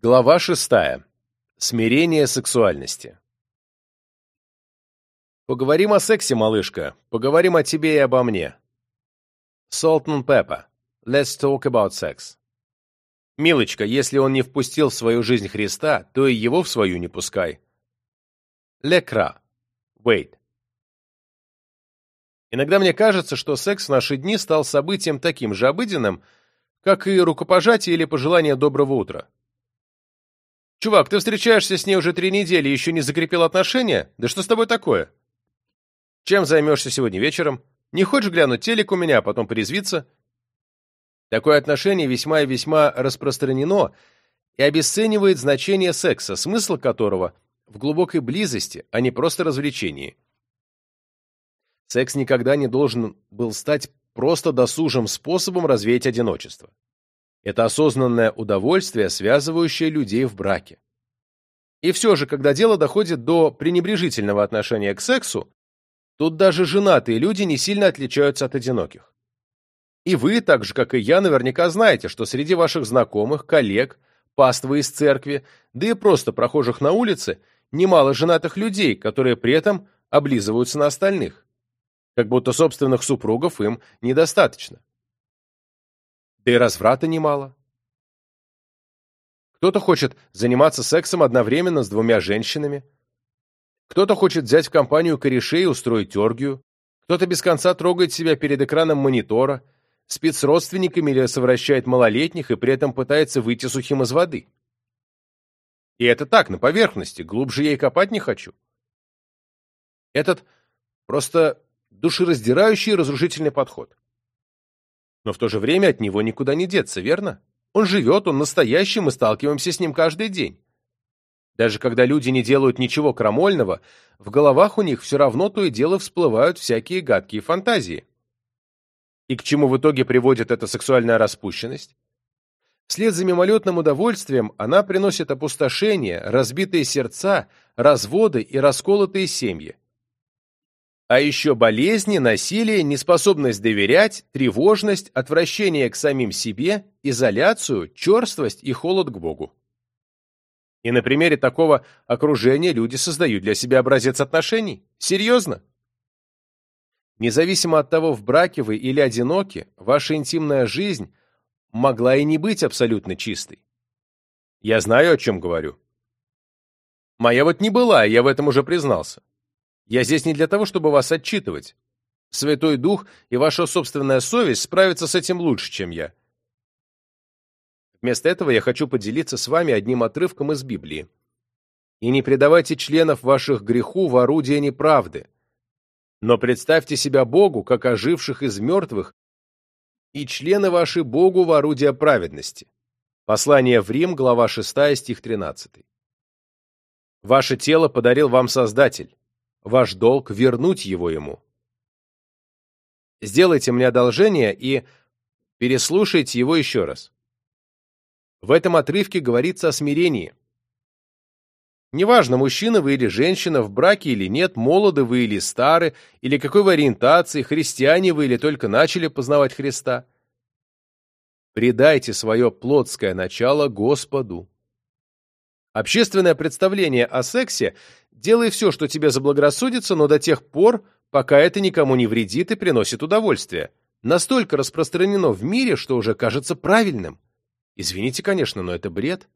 Глава шестая. Смирение сексуальности. Поговорим о сексе, малышка. Поговорим о тебе и обо мне. Salt Pepper. Let's talk about sex. Милочка, если он не впустил в свою жизнь Христа, то и его в свою не пускай. Лекра. Wait. Иногда мне кажется, что секс в наши дни стал событием таким же обыденным, как и рукопожатие или пожелание доброго утра. «Чувак, ты встречаешься с ней уже три недели и еще не закрепил отношения? Да что с тобой такое?» «Чем займешься сегодня вечером? Не хочешь глянуть телек у меня, а потом порезвиться?» Такое отношение весьма и весьма распространено и обесценивает значение секса, смысл которого в глубокой близости, а не просто развлечении. Секс никогда не должен был стать просто досужим способом развеять одиночество. Это осознанное удовольствие, связывающее людей в браке. И все же, когда дело доходит до пренебрежительного отношения к сексу, тут даже женатые люди не сильно отличаются от одиноких. И вы, так же, как и я, наверняка знаете, что среди ваших знакомых, коллег, паствы из церкви, да и просто прохожих на улице, немало женатых людей, которые при этом облизываются на остальных. Как будто собственных супругов им недостаточно да и разврата немало. Кто-то хочет заниматься сексом одновременно с двумя женщинами, кто-то хочет взять в компанию корешей и устроить оргию, кто-то без конца трогает себя перед экраном монитора, спит с родственниками или совращает малолетних и при этом пытается выйти сухим из воды. И это так, на поверхности, глубже я и копать не хочу. Этот просто душераздирающий и разрушительный подход. Но в то же время от него никуда не деться, верно? Он живет, он настоящий, мы сталкиваемся с ним каждый день. Даже когда люди не делают ничего крамольного, в головах у них все равно то и дело всплывают всякие гадкие фантазии. И к чему в итоге приводит эта сексуальная распущенность? Вслед за мимолетным удовольствием она приносит опустошение, разбитые сердца, разводы и расколотые семьи. А еще болезни, насилие, неспособность доверять, тревожность, отвращение к самим себе, изоляцию, черствость и холод к Богу. И на примере такого окружения люди создают для себя образец отношений. Серьезно? Независимо от того, в браке вы или одиноки, ваша интимная жизнь могла и не быть абсолютно чистой. Я знаю, о чем говорю. Моя вот не была, я в этом уже признался. Я здесь не для того, чтобы вас отчитывать. Святой Дух и ваша собственная совесть справятся с этим лучше, чем я. Вместо этого я хочу поделиться с вами одним отрывком из Библии. «И не предавайте членов ваших греху в орудие неправды, но представьте себя Богу, как оживших из мертвых, и члены ваши Богу в орудие праведности». Послание в Рим, глава 6, стих 13. «Ваше тело подарил вам Создатель. Ваш долг — вернуть его ему. Сделайте мне одолжение и переслушайте его еще раз. В этом отрывке говорится о смирении. Неважно, мужчина вы или женщина, в браке или нет, молоды вы или стары, или какой вы ориентации, христиане вы или только начали познавать Христа. Предайте свое плотское начало Господу. Общественное представление о сексе Делай все, что тебе заблагорассудится, но до тех пор, пока это никому не вредит и приносит удовольствие. Настолько распространено в мире, что уже кажется правильным. Извините, конечно, но это бред.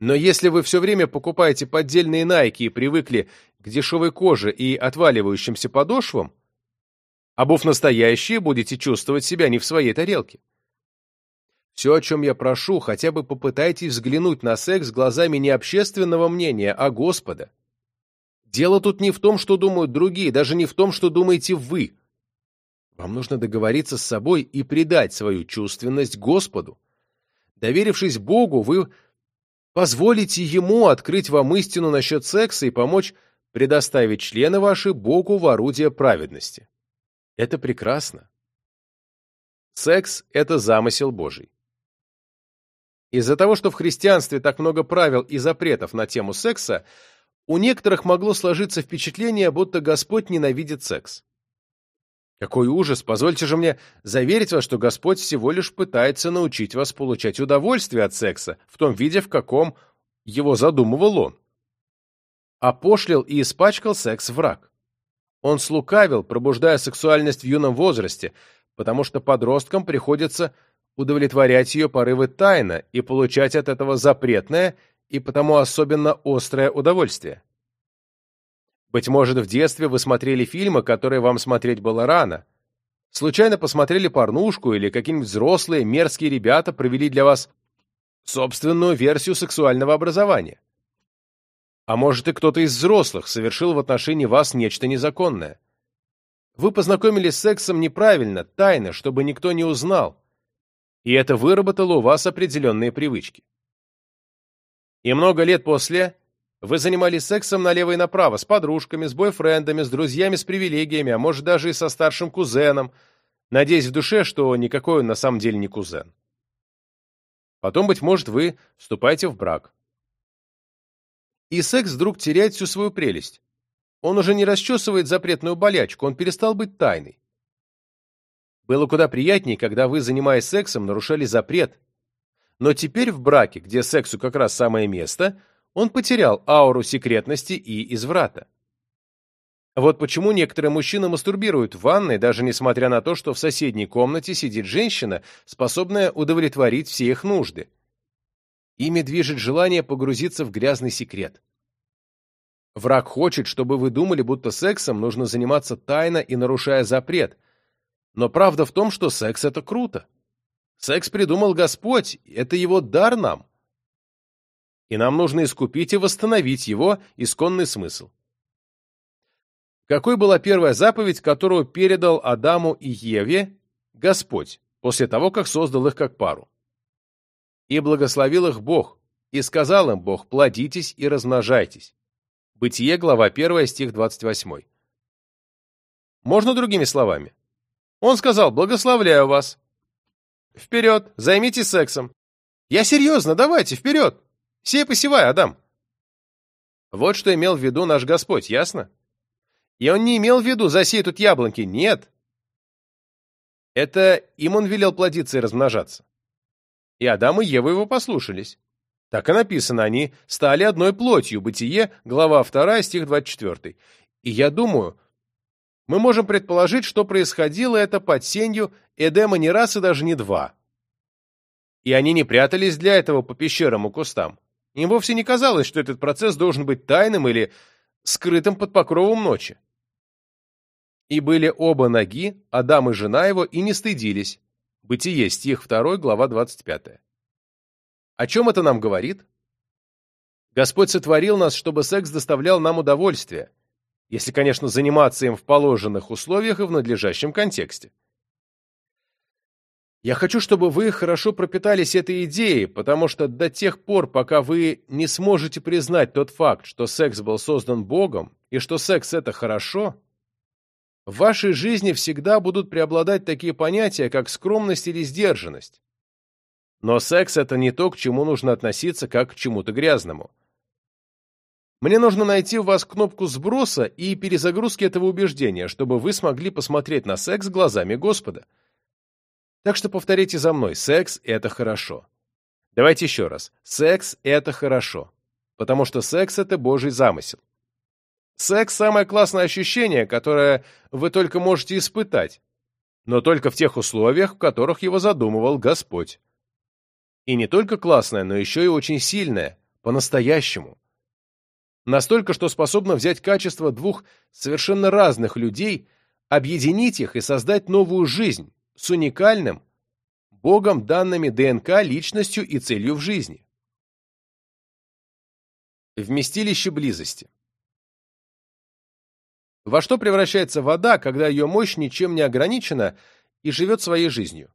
Но если вы все время покупаете поддельные найки и привыкли к дешевой коже и отваливающимся подошвам, обув настоящие, будете чувствовать себя не в своей тарелке. Все, о чем я прошу, хотя бы попытайтесь взглянуть на секс глазами не общественного мнения, а Господа. Дело тут не в том, что думают другие, даже не в том, что думаете вы. Вам нужно договориться с собой и предать свою чувственность Господу. Доверившись Богу, вы позволите Ему открыть вам истину насчет секса и помочь предоставить члены ваши Богу в орудие праведности. Это прекрасно. Секс – это замысел Божий. Из-за того, что в христианстве так много правил и запретов на тему секса, у некоторых могло сложиться впечатление, будто Господь ненавидит секс. Какой ужас! Позвольте же мне заверить вас, что Господь всего лишь пытается научить вас получать удовольствие от секса в том виде, в каком его задумывал он. Опошлил и испачкал секс враг. Он слукавил, пробуждая сексуальность в юном возрасте, потому что подросткам приходится удовлетворять ее порывы тайно и получать от этого запретное и потому особенно острое удовольствие. Быть может, в детстве вы смотрели фильмы, которые вам смотреть было рано. Случайно посмотрели порнушку или какие-нибудь взрослые, мерзкие ребята провели для вас собственную версию сексуального образования. А может, и кто-то из взрослых совершил в отношении вас нечто незаконное. Вы познакомились с сексом неправильно, тайно, чтобы никто не узнал, и это выработало у вас определенные привычки. И много лет после вы занимались сексом налево и направо, с подружками, с бойфрендами, с друзьями с привилегиями, а может даже и со старшим кузеном, надеясь в душе, что никакой он на самом деле не кузен. Потом, быть может, вы вступаете в брак. И секс вдруг теряет всю свою прелесть. Он уже не расчесывает запретную болячку, он перестал быть тайной. Было куда приятнее, когда вы, занимаясь сексом, нарушали запрет. Но теперь в браке, где сексу как раз самое место – он потерял ауру секретности и изврата. Вот почему некоторые мужчины мастурбируют в ванной, даже несмотря на то, что в соседней комнате сидит женщина, способная удовлетворить все их нужды. Ими движет желание погрузиться в грязный секрет. Враг хочет, чтобы вы думали, будто сексом нужно заниматься тайно и нарушая запрет. Но правда в том, что секс — это круто. Секс придумал Господь, это его дар нам и нам нужно искупить и восстановить его исконный смысл. Какой была первая заповедь, которую передал Адаму и Еве Господь после того, как создал их как пару? «И благословил их Бог, и сказал им Бог, плодитесь и размножайтесь». Бытие, глава 1, стих 28. Можно другими словами? Он сказал, благословляю вас. Вперед, займитесь сексом. Я серьезно, давайте, вперед. Сей посевай, Адам. Вот что имел в виду наш Господь, ясно? И он не имел в виду засей тут яблоньки, нет. Это им он велел плодиться и размножаться. И Адам и Ева его послушались. Так и написано, они стали одной плотью. Бытие, глава 2, стих 24. И я думаю, мы можем предположить, что происходило это под сенью Эдема не раз и даже не два. И они не прятались для этого по пещерам и кустам. Им вовсе не казалось, что этот процесс должен быть тайным или скрытым под покровом ночи. И были оба ноги, Адам и жена его, и не стыдились. Бытие, стих 2, глава 25. О чем это нам говорит? Господь сотворил нас, чтобы секс доставлял нам удовольствие, если, конечно, заниматься им в положенных условиях и в надлежащем контексте. Я хочу, чтобы вы хорошо пропитались этой идеей, потому что до тех пор, пока вы не сможете признать тот факт, что секс был создан Богом, и что секс — это хорошо, в вашей жизни всегда будут преобладать такие понятия, как скромность или сдержанность. Но секс — это не то, к чему нужно относиться, как к чему-то грязному. Мне нужно найти у вас кнопку сброса и перезагрузки этого убеждения, чтобы вы смогли посмотреть на секс глазами Господа. Так что повторите за мной. Секс — это хорошо. Давайте еще раз. Секс — это хорошо. Потому что секс — это Божий замысел. Секс — самое классное ощущение, которое вы только можете испытать, но только в тех условиях, в которых его задумывал Господь. И не только классное, но еще и очень сильное, по-настоящему. Настолько, что способно взять качество двух совершенно разных людей, объединить их и создать новую жизнь, с уникальным, Богом данными ДНК личностью и целью в жизни. Вместилище близости. Во что превращается вода, когда ее мощь ничем не ограничена и живет своей жизнью?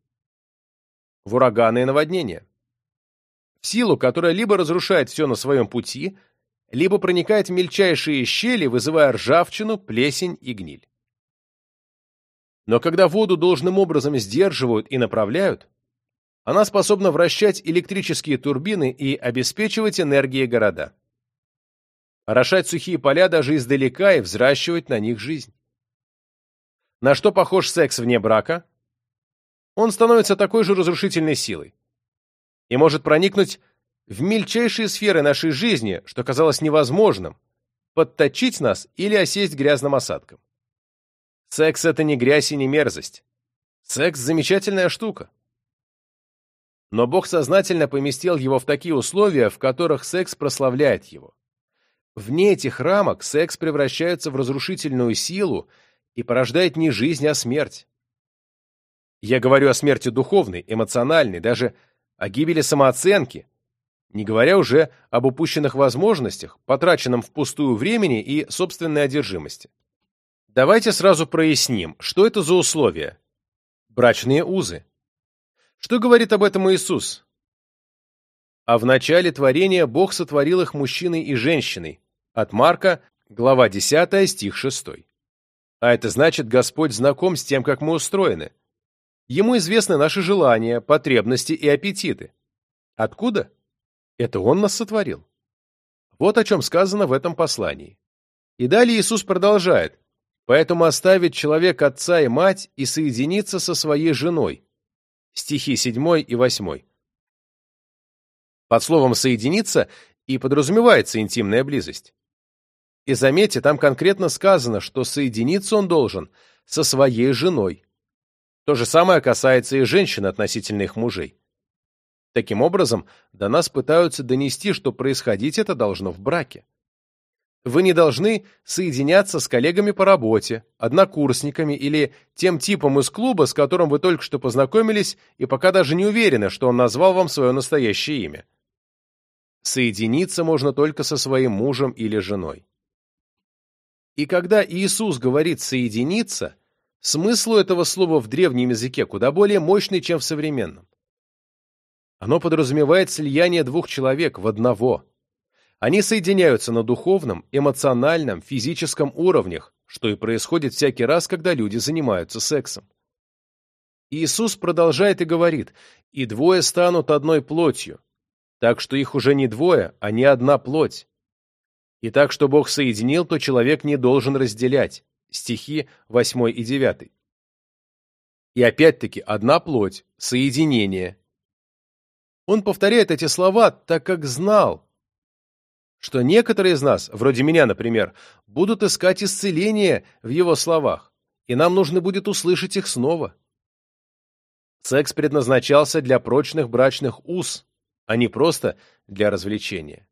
В ураганы и наводнения. В силу, которая либо разрушает все на своем пути, либо проникает в мельчайшие щели, вызывая ржавчину, плесень и гниль. Но когда воду должным образом сдерживают и направляют, она способна вращать электрические турбины и обеспечивать энергией города. Орошать сухие поля даже издалека и взращивать на них жизнь. На что похож секс вне брака? Он становится такой же разрушительной силой и может проникнуть в мельчайшие сферы нашей жизни, что казалось невозможным, подточить нас или осесть грязным осадком. Секс — это не грязь и не мерзость. Секс — замечательная штука. Но Бог сознательно поместил его в такие условия, в которых секс прославляет его. Вне этих рамок секс превращается в разрушительную силу и порождает не жизнь, а смерть. Я говорю о смерти духовной, эмоциональной, даже о гибели самооценки, не говоря уже об упущенных возможностях, потраченном впустую времени и собственной одержимости. Давайте сразу проясним, что это за условия. Брачные узы. Что говорит об этом Иисус? А в начале творения Бог сотворил их мужчиной и женщиной. От Марка, глава 10, стих 6. А это значит, Господь знаком с тем, как мы устроены. Ему известны наши желания, потребности и аппетиты. Откуда? Это Он нас сотворил. Вот о чем сказано в этом послании. И далее Иисус продолжает. «Поэтому оставит человек отца и мать и соединиться со своей женой». Стихи 7 и 8. Под словом «соединиться» и подразумевается интимная близость. И заметьте, там конкретно сказано, что соединиться он должен со своей женой. То же самое касается и женщин относительно их мужей. Таким образом, до нас пытаются донести, что происходить это должно в браке. Вы не должны соединяться с коллегами по работе, однокурсниками или тем типом из клуба, с которым вы только что познакомились и пока даже не уверены, что он назвал вам свое настоящее имя. Соединиться можно только со своим мужем или женой. И когда Иисус говорит «соединиться», смысл этого слова в древнем языке куда более мощный, чем в современном. Оно подразумевает слияние двух человек в одного. Они соединяются на духовном, эмоциональном, физическом уровнях, что и происходит всякий раз, когда люди занимаются сексом. Иисус продолжает и говорит, «И двое станут одной плотью, так что их уже не двое, а не одна плоть. И так, что Бог соединил, то человек не должен разделять». Стихи 8 и 9. И опять-таки одна плоть, соединение, он повторяет эти слова, так как знал, что некоторые из нас, вроде меня, например, будут искать исцеление в его словах, и нам нужно будет услышать их снова. Секс предназначался для прочных брачных уз, а не просто для развлечения.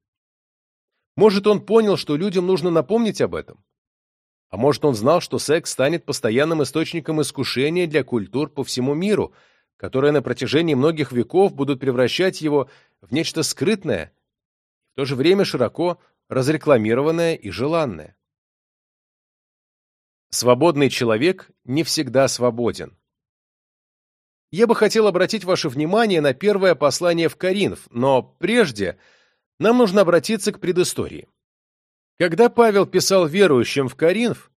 Может, он понял, что людям нужно напомнить об этом? А может, он знал, что секс станет постоянным источником искушения для культур по всему миру – которые на протяжении многих веков будут превращать его в нечто скрытное, в то же время широко разрекламированное и желанное. Свободный человек не всегда свободен. Я бы хотел обратить ваше внимание на первое послание в Коринф, но прежде нам нужно обратиться к предыстории. Когда Павел писал верующим в Коринф,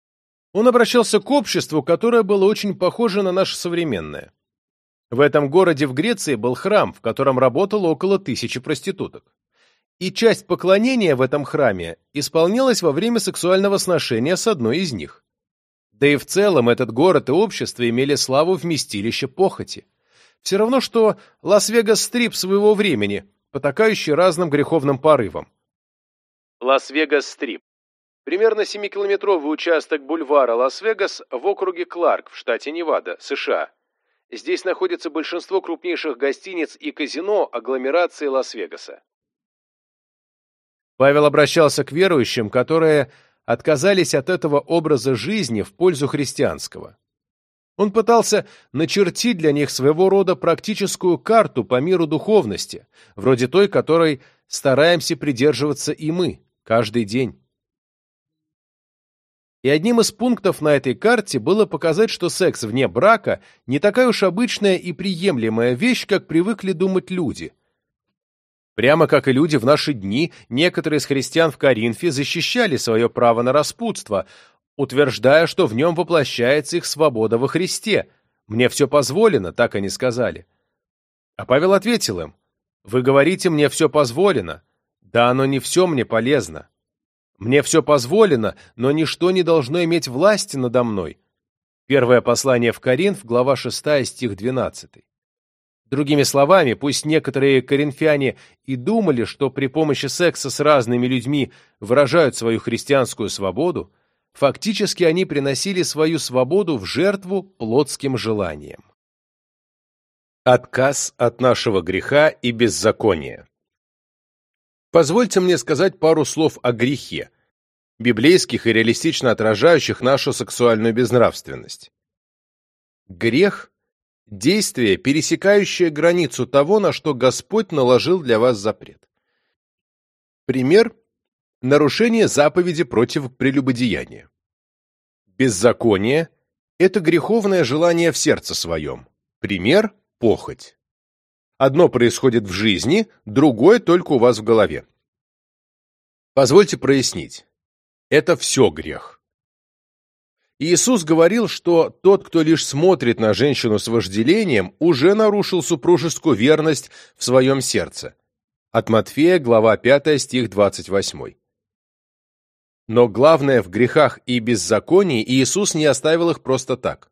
он обращался к обществу, которое было очень похоже на наше современное. В этом городе в Греции был храм, в котором работало около тысячи проституток. И часть поклонения в этом храме исполнялась во время сексуального сношения с одной из них. Да и в целом этот город и общество имели славу вместилища похоти. Все равно, что Лас-Вегас-стрип своего времени, потакающий разным греховным порывам. Лас-Вегас-стрип. Примерно 7-километровый участок бульвара Лас-Вегас в округе Кларк в штате Невада, США. Здесь находится большинство крупнейших гостиниц и казино агломерации Лас-Вегаса. Павел обращался к верующим, которые отказались от этого образа жизни в пользу христианского. Он пытался начертить для них своего рода практическую карту по миру духовности, вроде той, которой стараемся придерживаться и мы каждый день. И одним из пунктов на этой карте было показать, что секс вне брака не такая уж обычная и приемлемая вещь, как привыкли думать люди. Прямо как и люди в наши дни, некоторые из христиан в Коринфе защищали свое право на распутство, утверждая, что в нем воплощается их свобода во Христе. «Мне все позволено», так они сказали. А Павел ответил им, «Вы говорите, мне все позволено. Да оно не все мне полезно. Мне все позволено, но ничто не должно иметь власти надо мной. Первое послание в Коринф, глава 6, стих 12. Другими словами, пусть некоторые коринфяне и думали, что при помощи секса с разными людьми выражают свою христианскую свободу, фактически они приносили свою свободу в жертву плотским желаниям. Отказ от нашего греха и беззакония Позвольте мне сказать пару слов о грехе, библейских и реалистично отражающих нашу сексуальную безнравственность. Грех – действие, пересекающее границу того, на что Господь наложил для вас запрет. Пример – нарушение заповеди против прелюбодеяния. Беззаконие – это греховное желание в сердце своем. Пример – похоть. Одно происходит в жизни, другое только у вас в голове. Позвольте прояснить. Это все грех. Иисус говорил, что тот, кто лишь смотрит на женщину с вожделением, уже нарушил супружескую верность в своем сердце. От Матфея, глава 5, стих 28. Но главное в грехах и беззаконии Иисус не оставил их просто так.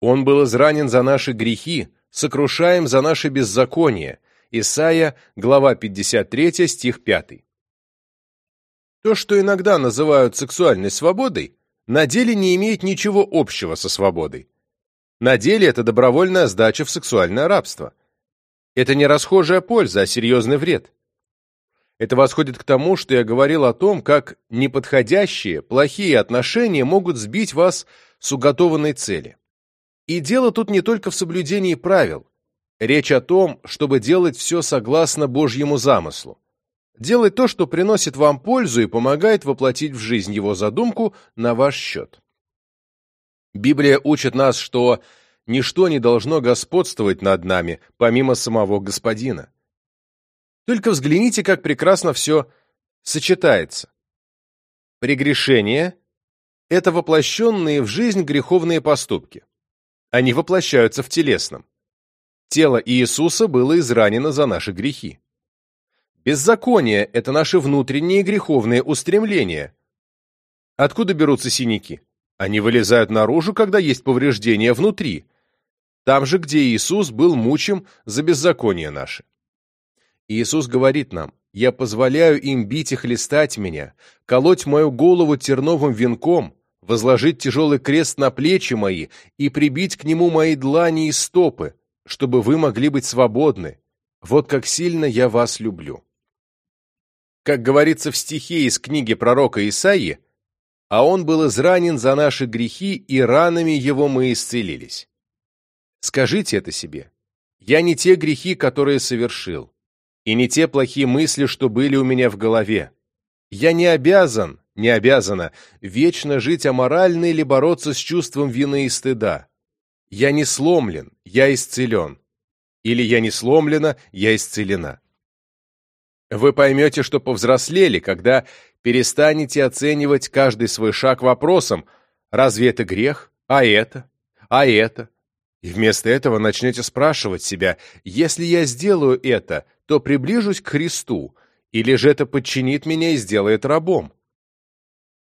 Он был изранен за наши грехи, сокрушаем за наши беззакония. Исайя, глава 53, стих 5. То, что иногда называют сексуальной свободой, на деле не имеет ничего общего со свободой. На деле это добровольная сдача в сексуальное рабство. Это не расхожая польза, а серьезный вред. Это восходит к тому, что я говорил о том, как неподходящие, плохие отношения могут сбить вас с уготованной цели. И дело тут не только в соблюдении правил. Речь о том, чтобы делать все согласно Божьему замыслу. Делать то, что приносит вам пользу и помогает воплотить в жизнь его задумку на ваш счет. Библия учит нас, что ничто не должно господствовать над нами, помимо самого Господина. Только взгляните, как прекрасно все сочетается. Прегрешение – это воплощенные в жизнь греховные поступки. Они воплощаются в телесном. Тело Иисуса было изранено за наши грехи. Беззаконие – это наши внутренние греховные устремления. Откуда берутся синяки? Они вылезают наружу, когда есть повреждения внутри. Там же, где Иисус был мучим за беззаконие наше. Иисус говорит нам, «Я позволяю им бить и хлестать меня, колоть мою голову терновым венком, возложить тяжелый крест на плечи мои и прибить к нему мои длани и стопы, чтобы вы могли быть свободны. Вот как сильно я вас люблю». Как говорится в стихе из книги пророка Исаии, «А он был изранен за наши грехи, и ранами его мы исцелились». Скажите это себе. Я не те грехи, которые совершил, и не те плохие мысли, что были у меня в голове. Я не обязан, не обязана вечно жить аморально или бороться с чувством вины и стыда. Я не сломлен, я исцелен. Или я не сломлена, я исцелена. Вы поймете, что повзрослели, когда перестанете оценивать каждый свой шаг вопросом «Разве это грех? А это? А это?» И вместо этого начнете спрашивать себя «Если я сделаю это, то приближусь к Христу, или же это подчинит меня и сделает рабом?»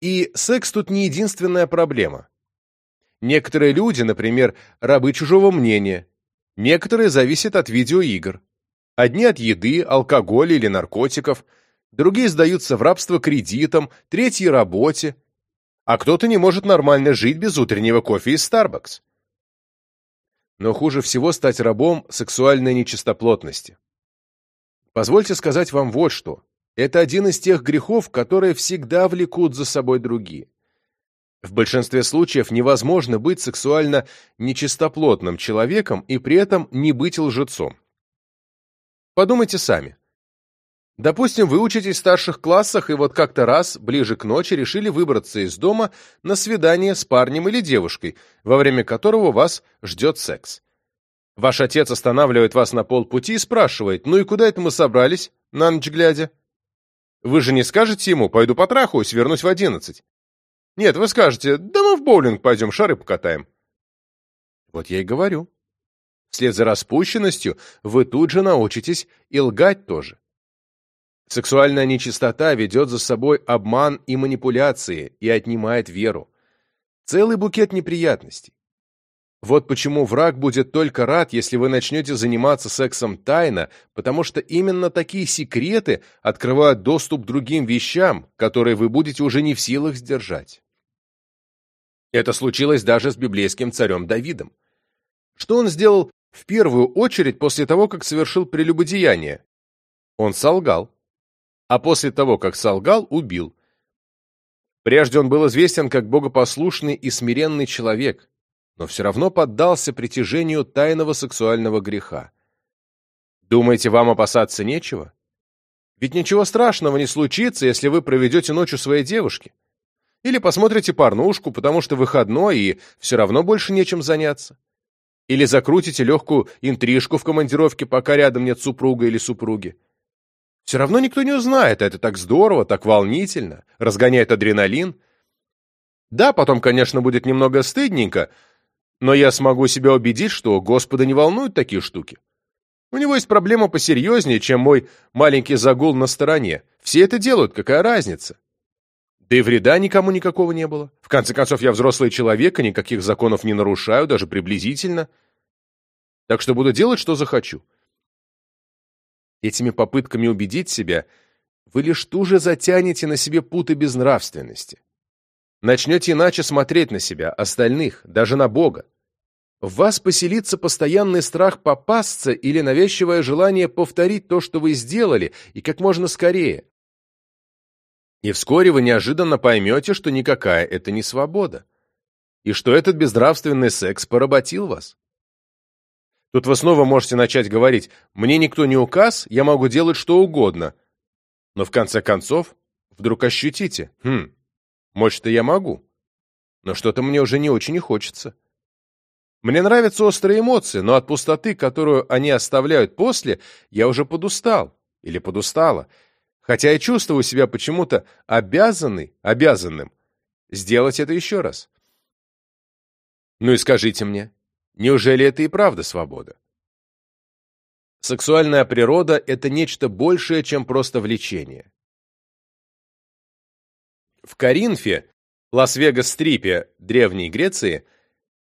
И секс тут не единственная проблема. Некоторые люди, например, рабы чужого мнения, некоторые зависят от видеоигр. Одни от еды, алкоголя или наркотиков, другие сдаются в рабство кредитам, третьи – работе, а кто-то не может нормально жить без утреннего кофе из Starbucks. Но хуже всего стать рабом сексуальной нечистоплотности. Позвольте сказать вам вот что. Это один из тех грехов, которые всегда влекут за собой другие. В большинстве случаев невозможно быть сексуально нечистоплотным человеком и при этом не быть лжецом. Подумайте сами. Допустим, вы учитесь в старших классах и вот как-то раз, ближе к ночи, решили выбраться из дома на свидание с парнем или девушкой, во время которого вас ждет секс. Ваш отец останавливает вас на полпути и спрашивает, ну и куда это мы собрались, на ночь глядя? Вы же не скажете ему, пойду потрахаюсь, вернусь в одиннадцать. Нет, вы скажете, да мы в боулинг пойдем, шары покатаем. Вот я и говорю. Вслед за распущенностью вы тут же научитесь и лгать тоже. Сексуальная нечистота ведет за собой обман и манипуляции и отнимает веру. Целый букет неприятностей. Вот почему враг будет только рад, если вы начнете заниматься сексом тайно, потому что именно такие секреты открывают доступ к другим вещам, которые вы будете уже не в силах сдержать. Это случилось даже с библейским царем Давидом. Что он сделал в первую очередь после того, как совершил прелюбодеяние? Он солгал. А после того, как солгал, убил. Прежде он был известен как богопослушный и смиренный человек, но все равно поддался притяжению тайного сексуального греха. Думаете, вам опасаться нечего? Ведь ничего страшного не случится, если вы проведете ночь у своей девушки. Или посмотрите порнушку, потому что выходной и все равно больше нечем заняться. Или закрутите легкую интрижку в командировке, пока рядом нет супруга или супруги. Все равно никто не узнает, это так здорово, так волнительно, разгоняет адреналин. Да, потом, конечно, будет немного стыдненько, но я смогу себя убедить, что Господа не волнуют такие штуки. У него есть проблема посерьезнее, чем мой маленький загул на стороне. Все это делают, какая разница? Да и вреда никому никакого не было. В конце концов, я взрослый человек, и никаких законов не нарушаю, даже приблизительно. Так что буду делать, что захочу. Этими попытками убедить себя вы лишь туже затянете на себе путы безнравственности. Начнете иначе смотреть на себя, остальных, даже на Бога. В вас поселится постоянный страх попасться или навязчивое желание повторить то, что вы сделали, и как можно скорее. И вскоре вы неожиданно поймете, что никакая это не свобода, и что этот безнравственный секс поработил вас. Тут вы снова можете начать говорить «мне никто не указ, я могу делать что угодно», но в конце концов вдруг ощутите «хм, может, и я могу. Но что-то мне уже не очень и хочется. Мне нравятся острые эмоции, но от пустоты, которую они оставляют после, я уже подустал или подустала, хотя я чувствую себя почему-то обязанный, обязанным сделать это еще раз. Ну и скажите мне, неужели это и правда свобода? Сексуальная природа – это нечто большее, чем просто влечение. В Коринфе, Лас-Вегас-Стрипе, Древней Греции,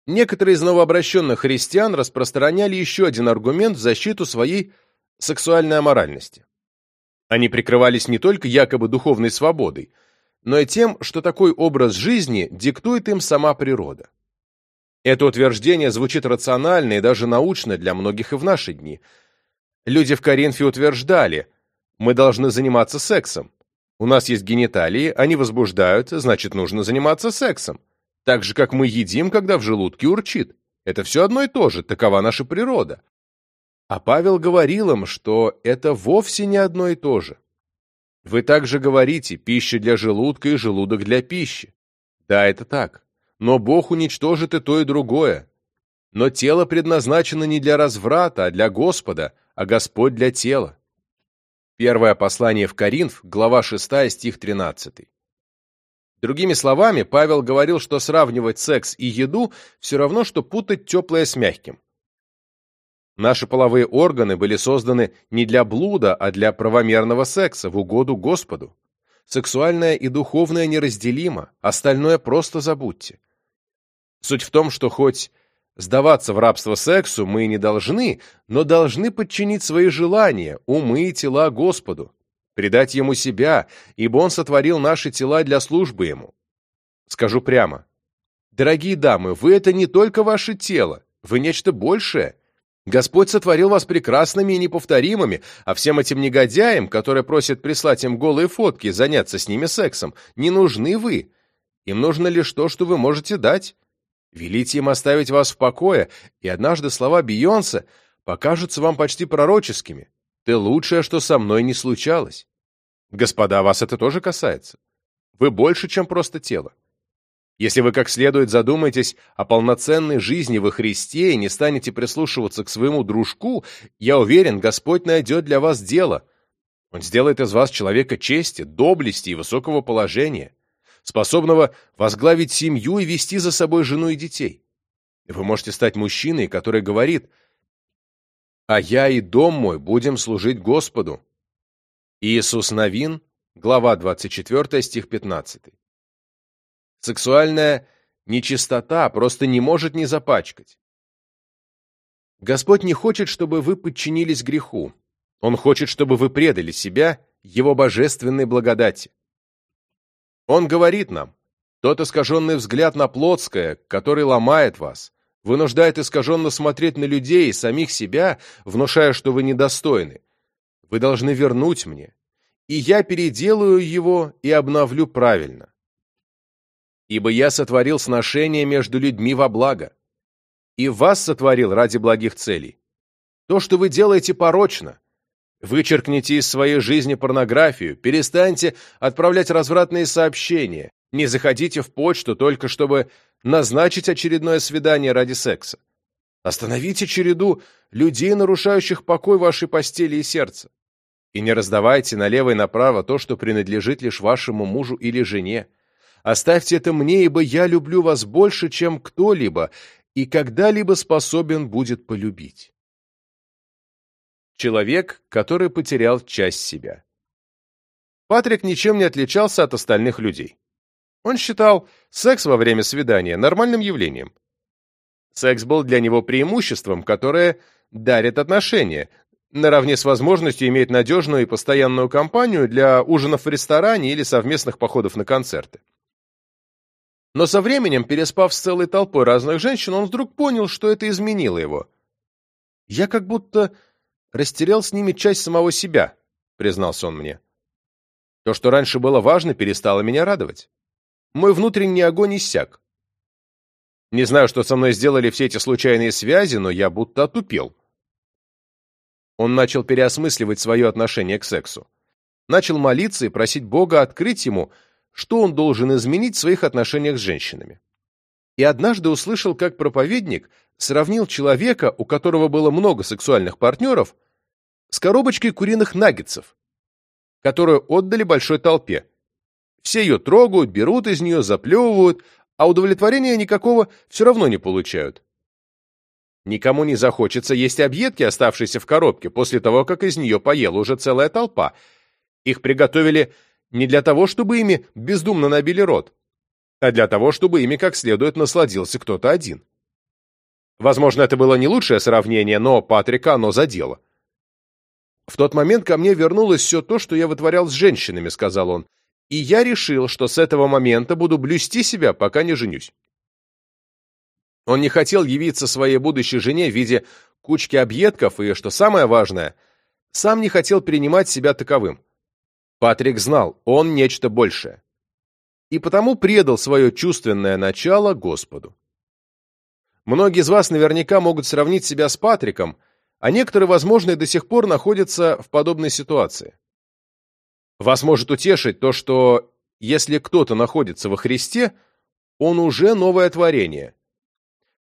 некоторые из новообращенных христиан распространяли еще один аргумент в защиту своей сексуальной аморальности. Они прикрывались не только якобы духовной свободой, но и тем, что такой образ жизни диктует им сама природа. Это утверждение звучит рационально и даже научно для многих и в наши дни. Люди в Коринфе утверждали, мы должны заниматься сексом, у нас есть гениталии, они возбуждают, значит, нужно заниматься сексом. Так же, как мы едим, когда в желудке урчит. Это все одно и то же, такова наша природа. А Павел говорил им, что это вовсе не одно и то же. Вы также говорите, пища для желудка и желудок для пищи. Да, это так. Но Бог уничтожит и то, и другое. Но тело предназначено не для разврата, а для Господа, а Господь для тела. Первое послание в Коринф, глава 6, стих 13. Другими словами, Павел говорил, что сравнивать секс и еду все равно, что путать теплое с мягким. Наши половые органы были созданы не для блуда, а для правомерного секса, в угоду Господу. Сексуальное и духовное неразделимо, остальное просто забудьте. Суть в том, что хоть Сдаваться в рабство сексу мы не должны, но должны подчинить свои желания, умы и тела Господу, предать Ему себя, ибо Он сотворил наши тела для службы Ему. Скажу прямо. Дорогие дамы, вы — это не только ваше тело, вы нечто большее. Господь сотворил вас прекрасными и неповторимыми, а всем этим негодяям, которые просят прислать им голые фотки и заняться с ними сексом, не нужны вы. Им нужно лишь то, что вы можете дать. Велите им оставить вас в покое, и однажды слова Бейонсе покажутся вам почти пророческими. Ты лучшее, что со мной не случалось. Господа, вас это тоже касается. Вы больше, чем просто тело. Если вы как следует задумаетесь о полноценной жизни во Христе и не станете прислушиваться к своему дружку, я уверен, Господь найдет для вас дело. Он сделает из вас человека чести, доблести и высокого положения способного возглавить семью и вести за собой жену и детей. Вы можете стать мужчиной, который говорит «А я и дом мой будем служить Господу». Иисус Новин, глава 24, стих 15. Сексуальная Нечистота просто не может не запачкать. Господь не хочет, чтобы вы подчинились греху. Он хочет, чтобы вы предали себя Его божественной благодати. Он говорит нам, тот искаженный взгляд на плотское, который ломает вас, вынуждает искаженно смотреть на людей и самих себя, внушая, что вы недостойны. Вы должны вернуть мне, и я переделаю его и обновлю правильно. Ибо я сотворил сношение между людьми во благо, и вас сотворил ради благих целей. То, что вы делаете, порочно. Вычеркните из своей жизни порнографию, перестаньте отправлять развратные сообщения, не заходите в почту только чтобы назначить очередное свидание ради секса. Остановите череду людей, нарушающих покой вашей постели и сердца. И не раздавайте налево и направо то, что принадлежит лишь вашему мужу или жене. Оставьте это мне, ибо я люблю вас больше, чем кто-либо, и когда-либо способен будет полюбить. Человек, который потерял часть себя. Патрик ничем не отличался от остальных людей. Он считал секс во время свидания нормальным явлением. Секс был для него преимуществом, которое дарит отношения, наравне с возможностью иметь надежную и постоянную компанию для ужинов в ресторане или совместных походов на концерты. Но со временем, переспав с целой толпой разных женщин, он вдруг понял, что это изменило его. «Я как будто растерял с ними часть самого себя», — признался он мне. «То, что раньше было важно, перестало меня радовать. Мой внутренний огонь иссяк. Не знаю, что со мной сделали все эти случайные связи, но я будто отупел. Он начал переосмысливать свое отношение к сексу. Начал молиться и просить Бога открыть ему, что он должен изменить в своих отношениях с женщинами. И однажды услышал, как проповедник сравнил человека, у которого было много сексуальных партнеров, с коробочкой куриных наггетсов, которую отдали большой толпе. Все ее трогают, берут из нее, заплевывают, а удовлетворения никакого все равно не получают. Никому не захочется есть объедки, оставшиеся в коробке, после того, как из нее поела уже целая толпа. Их приготовили не для того, чтобы ими бездумно набили рот, а для того, чтобы ими как следует насладился кто-то один. Возможно, это было не лучшее сравнение, но Патрика оно задело. «В тот момент ко мне вернулось все то, что я вытворял с женщинами», — сказал он, «и я решил, что с этого момента буду блюсти себя, пока не женюсь». Он не хотел явиться своей будущей жене в виде кучки объедков и, что самое важное, сам не хотел принимать себя таковым. Патрик знал, он нечто большее. И потому предал свое чувственное начало Господу. Многие из вас наверняка могут сравнить себя с Патриком, а некоторые, возможно, и до сих пор находятся в подобной ситуации. Вас может утешить то, что если кто-то находится во Христе, он уже новое творение,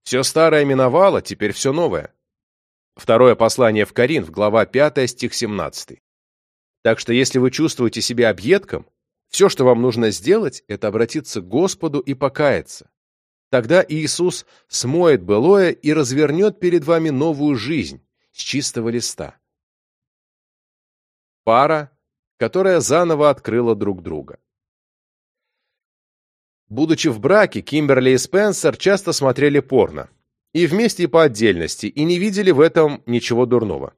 все старое миновало, теперь все новое. Второе послание в Коринф, глава 5, стих 17. Так что если вы чувствуете себя объедком, все, что вам нужно сделать, это обратиться к Господу и покаяться. Тогда Иисус смоет былое и развернет перед вами новую жизнь с чистого листа. Пара, которая заново открыла друг друга. Будучи в браке, Кимберли и Спенсер часто смотрели порно. И вместе, и по отдельности, и не видели в этом ничего дурного.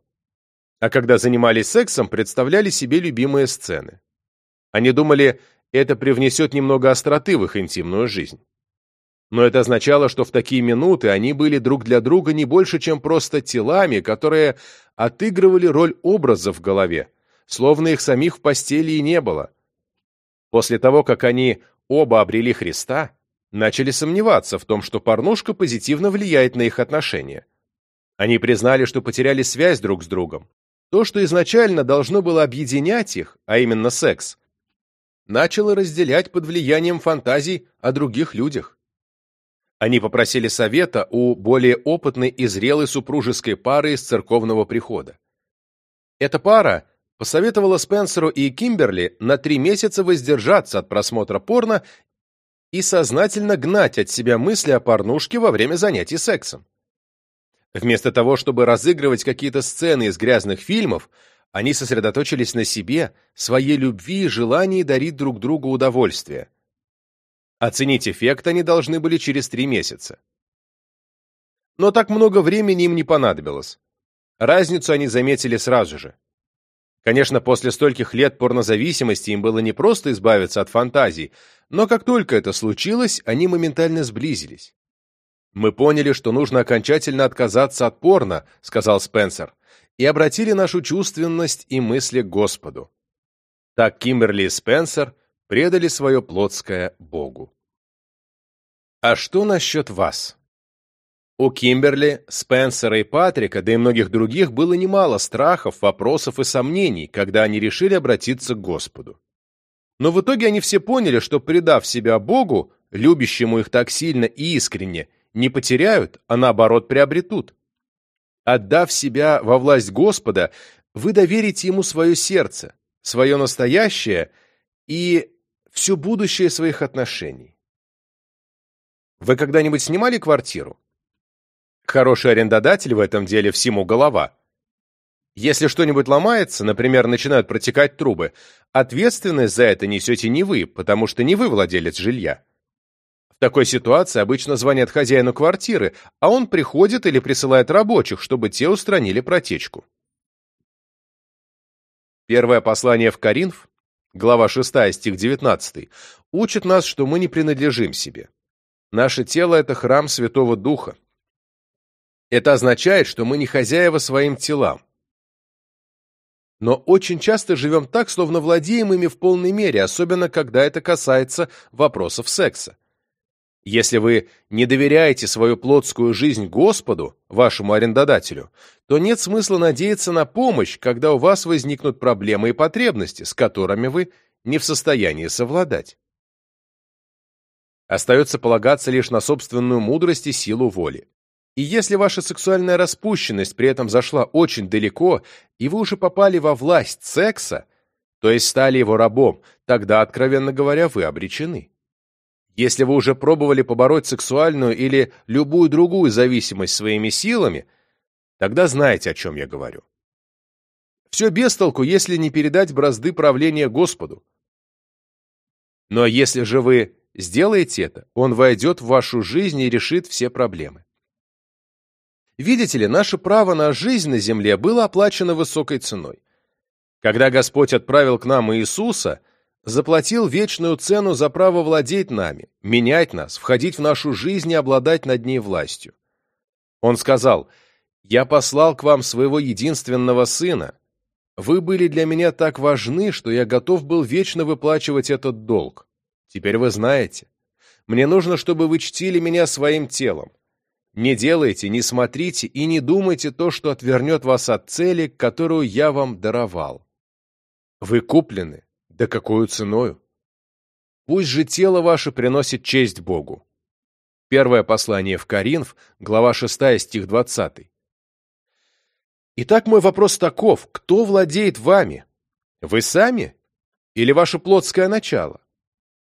А когда занимались сексом, представляли себе любимые сцены. Они думали, это привнесет немного остроты в их интимную жизнь. Но это означало, что в такие минуты они были друг для друга не больше, чем просто телами, которые отыгрывали роль образов в голове, словно их самих в постели и не было. После того, как они оба обрели Христа, начали сомневаться в том, что порнушка позитивно влияет на их отношения. Они признали, что потеряли связь друг с другом. То, что изначально должно было объединять их, а именно секс, начало разделять под влиянием фантазий о других людях. Они попросили совета у более опытной и зрелой супружеской пары из церковного прихода. Эта пара посоветовала Спенсеру и Кимберли на три месяца воздержаться от просмотра порно и сознательно гнать от себя мысли о порнушке во время занятий сексом. Вместо того, чтобы разыгрывать какие-то сцены из грязных фильмов, они сосредоточились на себе, своей любви и желании дарить друг другу удовольствие. Оценить эффект они должны были через три месяца. Но так много времени им не понадобилось. Разницу они заметили сразу же. Конечно, после стольких лет порнозависимости им было не просто избавиться от фантазий, но как только это случилось, они моментально сблизились. «Мы поняли, что нужно окончательно отказаться от порно», — сказал Спенсер, «и обратили нашу чувственность и мысли к Господу». Так Кимберли и Спенсер предали свое плотское Богу. А что насчет вас? У Кимберли, Спенсера и Патрика, да и многих других, было немало страхов, вопросов и сомнений, когда они решили обратиться к Господу. Но в итоге они все поняли, что, предав себя Богу, любящему их так сильно и искренне, не потеряют, а наоборот приобретут. Отдав себя во власть Господа, вы доверите Ему свое сердце, свое настоящее и все будущее своих отношений. Вы когда-нибудь снимали квартиру? Хороший арендодатель в этом деле всему голова. Если что-нибудь ломается, например, начинают протекать трубы, ответственность за это несете не вы, потому что не вы владелец жилья. Такой ситуации обычно звонят хозяину квартиры, а он приходит или присылает рабочих, чтобы те устранили протечку. Первое послание в Коринф, глава 6, стих 19, учит нас, что мы не принадлежим себе. Наше тело – это храм Святого Духа. Это означает, что мы не хозяева своим телам. Но очень часто живем так, словно владеем ими в полной мере, особенно когда это касается вопросов секса. Если вы не доверяете свою плотскую жизнь Господу, вашему арендодателю, то нет смысла надеяться на помощь, когда у вас возникнут проблемы и потребности, с которыми вы не в состоянии совладать. Остается полагаться лишь на собственную мудрость и силу воли. И если ваша сексуальная распущенность при этом зашла очень далеко, и вы уже попали во власть секса, то есть стали его рабом, тогда, откровенно говоря, вы обречены. Если вы уже пробовали побороть сексуальную или любую другую зависимость своими силами, тогда знаете, о чем я говорю. Все без толку, если не передать бразды правления Господу. Но если же вы Сделаете это, он войдет в вашу жизнь и решит все проблемы. Видите ли, наше право на жизнь на земле было оплачено высокой ценой. Когда Господь отправил к нам Иисуса, заплатил вечную цену за право владеть нами, менять нас, входить в нашу жизнь и обладать над ней властью. Он сказал, «Я послал к вам своего единственного сына. Вы были для меня так важны, что я готов был вечно выплачивать этот долг. Теперь вы знаете. Мне нужно, чтобы вы чтили меня своим телом. Не делайте, не смотрите и не думайте то, что отвернет вас от цели, которую я вам даровал. Вы куплены. Да какую ценою? Пусть же тело ваше приносит честь Богу. Первое послание в Коринф, глава 6, стих 20. Итак, мой вопрос таков, кто владеет вами? Вы сами? Или ваше плотское начало?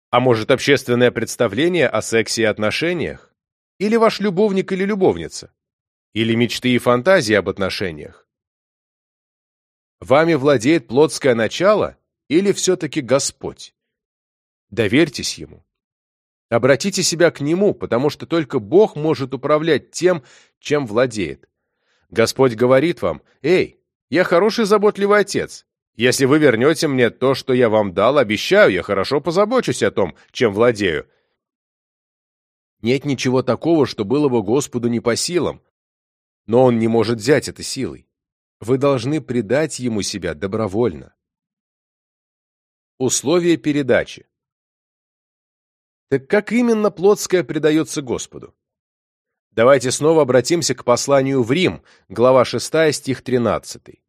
А может, общественное представление о сексе и отношениях? Или ваш любовник или любовница? Или мечты и фантазии об отношениях? Вами владеет плотское начало или все-таки Господь? Доверьтесь Ему. Обратите себя к Нему, потому что только Бог может управлять тем, чем владеет. Господь говорит вам, «Эй, я хороший заботливый отец, если вы вернете мне то, что я вам дал, обещаю, я хорошо позабочусь о том, чем владею. Нет ничего такого, что было бы Господу не по силам, но Он не может взять это силой. Вы должны предать Ему себя добровольно. Условия передачи. Так как именно плотское предается Господу? Давайте снова обратимся к посланию в Рим, глава 6, стих 13.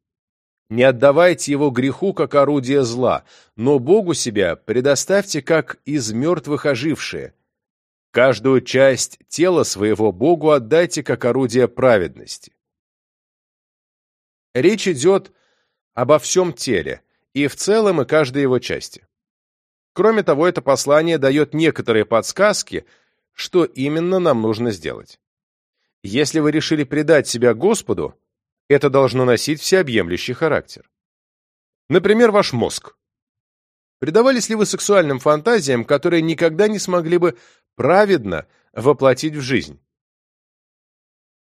Не отдавайте его греху, как орудие зла, но Богу себя предоставьте, как из мертвых ожившие. Каждую часть тела своего Богу отдайте, как орудие праведности. Речь идет обо всем теле, и в целом и каждой его части. Кроме того, это послание дает некоторые подсказки, что именно нам нужно сделать. Если вы решили предать себя Господу, это должно носить всеобъемлющий характер. Например, ваш мозг. Предавались ли вы сексуальным фантазиям, которые никогда не смогли бы праведно воплотить в жизнь?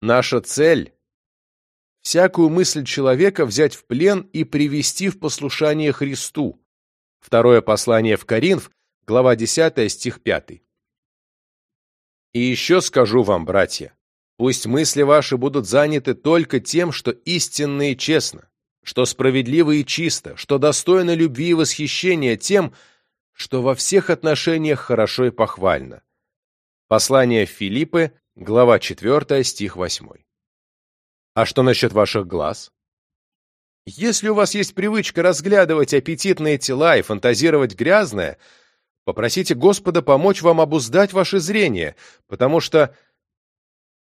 Наша цель – всякую мысль человека взять в плен и привести в послушание Христу. Второе послание в Коринф, глава 10, стих 5. И еще скажу вам, братья, пусть мысли ваши будут заняты только тем, что истинно и честно, что справедливо и чисто, что достойно любви и восхищения тем, что во всех отношениях хорошо и похвально. Послание Филиппы, глава 4, стих 8. А что насчет ваших глаз? Если у вас есть привычка разглядывать аппетитные тела и фантазировать грязное, попросите Господа помочь вам обуздать ваше зрение, потому что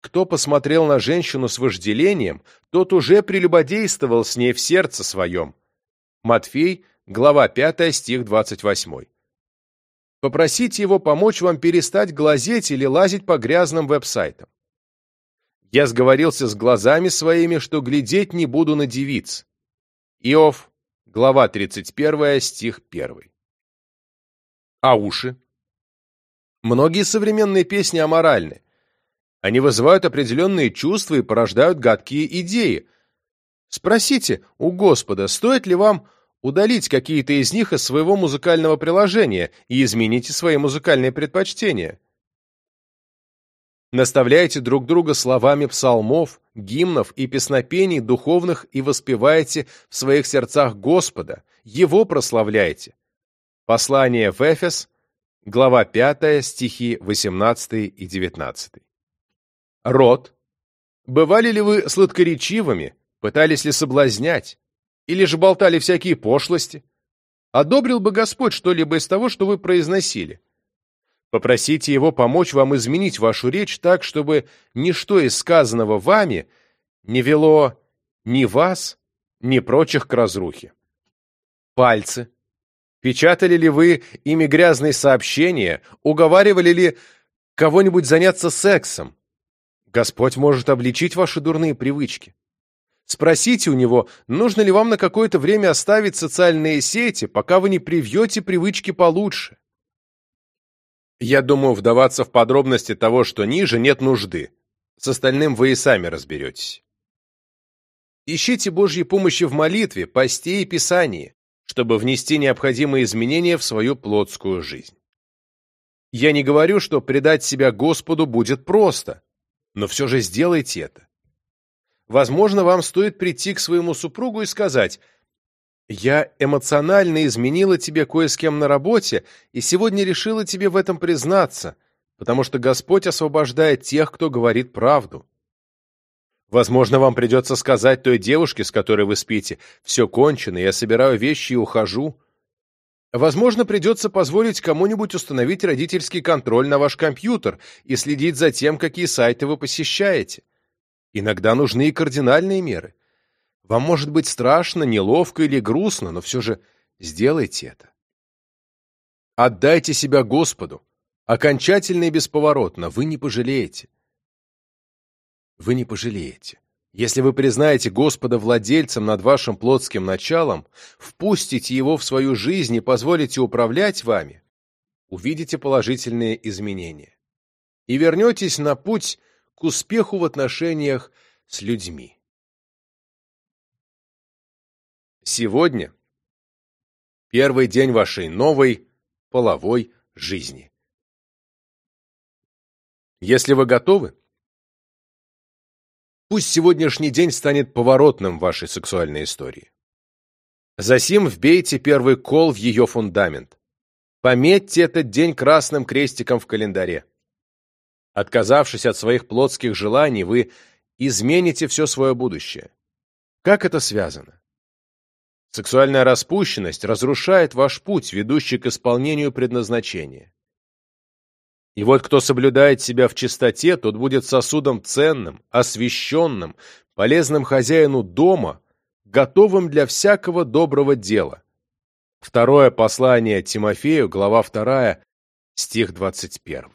кто посмотрел на женщину с вожделением, тот уже прелюбодействовал с ней в сердце своем. Матфей, глава 5, стих 28. Попросите его помочь вам перестать глазеть или лазить по грязным веб-сайтам. Я сговорился с глазами своими, что глядеть не буду на девиц. Иов, глава 31, стих 1. А уши? Многие современные песни аморальны. Они вызывают определенные чувства и порождают гадкие идеи. Спросите у Господа, стоит ли вам удалить какие-то из них из своего музыкального приложения и измените свои музыкальные предпочтения. Наставляйте друг друга словами псалмов, гимнов и песнопений духовных и воспевайте в своих сердцах Господа, Его прославляйте. Послание в Эфес, глава 5, стихи 18 и 19. Род. Бывали ли вы сладкоречивыми, пытались ли соблазнять, или же болтали всякие пошлости? Одобрил бы Господь что-либо из того, что вы произносили? Попросите Его помочь вам изменить вашу речь так, чтобы ничто из сказанного вами не вело ни вас, ни прочих к разрухе. Пальцы. Печатали ли вы ими грязные сообщения, уговаривали ли кого-нибудь заняться сексом, Господь может обличить ваши дурные привычки. Спросите у Него, нужно ли вам на какое-то время оставить социальные сети, пока вы не привьете привычки получше. Я думаю, вдаваться в подробности того, что ниже, нет нужды. С остальным вы и сами разберетесь. Ищите Божьей помощи в молитве, посте и писании, чтобы внести необходимые изменения в свою плотскую жизнь. Я не говорю, что предать себя Господу будет просто но все же сделайте это. Возможно, вам стоит прийти к своему супругу и сказать «Я эмоционально изменила тебе кое с кем на работе и сегодня решила тебе в этом признаться, потому что Господь освобождает тех, кто говорит правду». Возможно, вам придется сказать той девушке, с которой вы спите, «Все кончено, я собираю вещи и ухожу». Возможно, придется позволить кому-нибудь установить родительский контроль на ваш компьютер и следить за тем, какие сайты вы посещаете. Иногда нужны и кардинальные меры. Вам может быть страшно, неловко или грустно, но все же сделайте это. Отдайте себя Господу. Окончательно и бесповоротно. Вы не пожалеете. Вы не пожалеете. Если вы признаете Господа владельцем над вашим плотским началом, впустите его в свою жизнь и позволите управлять вами, увидите положительные изменения. И вернетесь на путь к успеху в отношениях с людьми. Сегодня первый день вашей новой половой жизни. Если вы готовы, Пусть сегодняшний день станет поворотным в вашей сексуальной истории. Засим вбейте первый кол в ее фундамент. Пометьте этот день красным крестиком в календаре. Отказавшись от своих плотских желаний, вы измените все свое будущее. Как это связано? Сексуальная распущенность разрушает ваш путь, ведущий к исполнению предназначения. И вот кто соблюдает себя в чистоте, тот будет сосудом ценным, освященным, полезным хозяину дома, готовым для всякого доброго дела. Второе послание Тимофею, глава 2, стих 21.